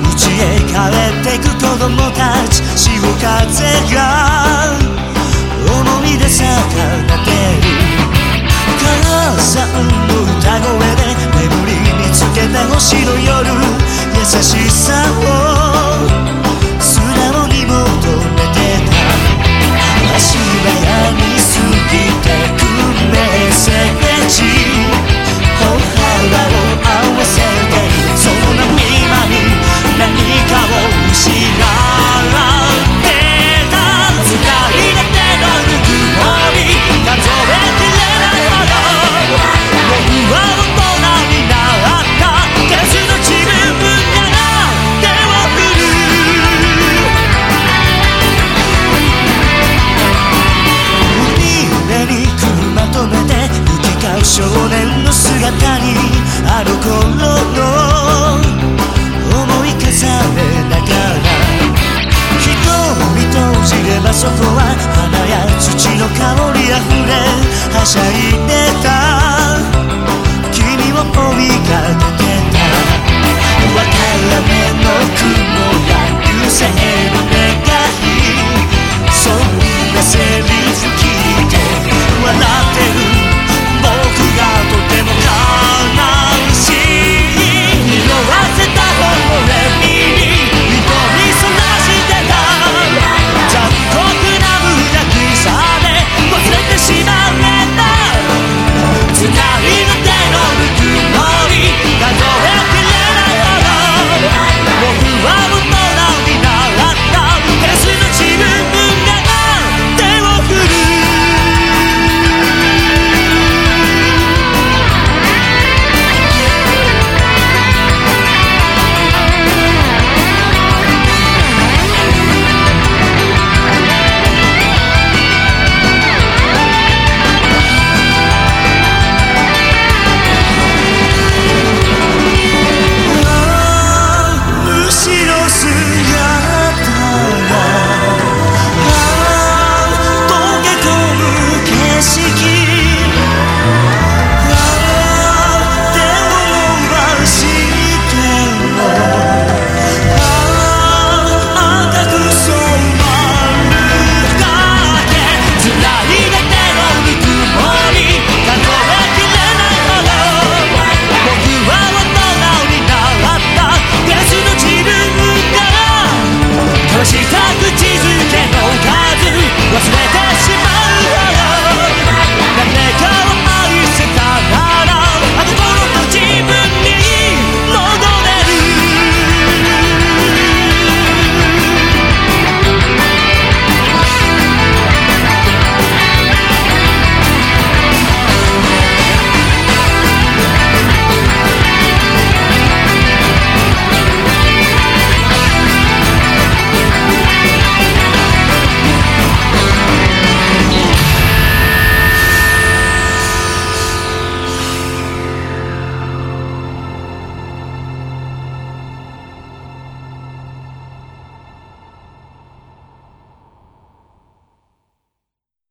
家へ帰ってく子供たち潮風が下一